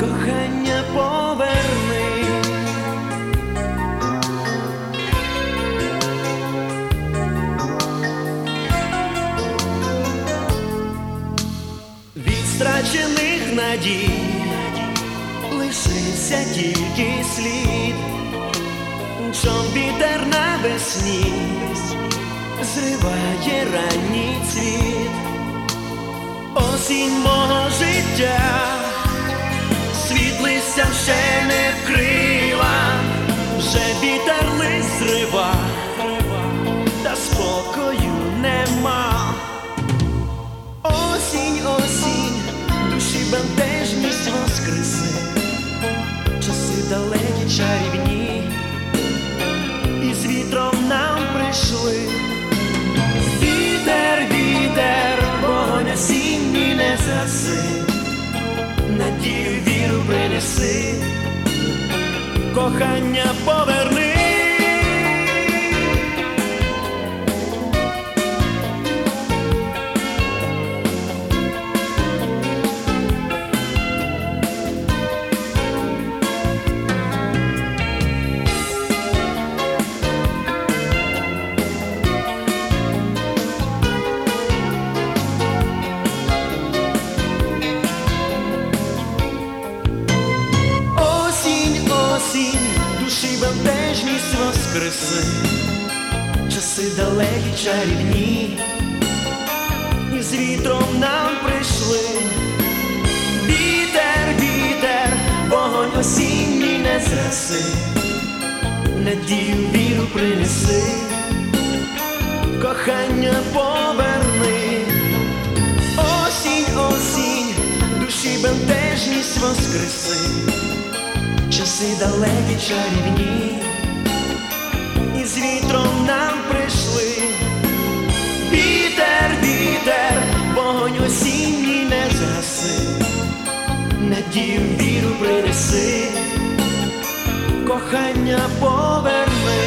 кохання поверни. Від страчених надій лишився тільки слід, чом вітер навесні зриває ранній цвіт, осінь чарівні, і з вітром нам прийшли. Вітер, вітер, вогонь осінній не заси, надію віру принеси, кохання поверни. Воскреси, часи далекі чарівні, і з вітром нам прийшли. Вітер, вітер, вогонь осінній не зраси, надію віру принеси, кохання поверни. Осінь, осінь, душі бентежність воскреси. Часи далекі чарівні, надію віру принеси. Кохання поверни.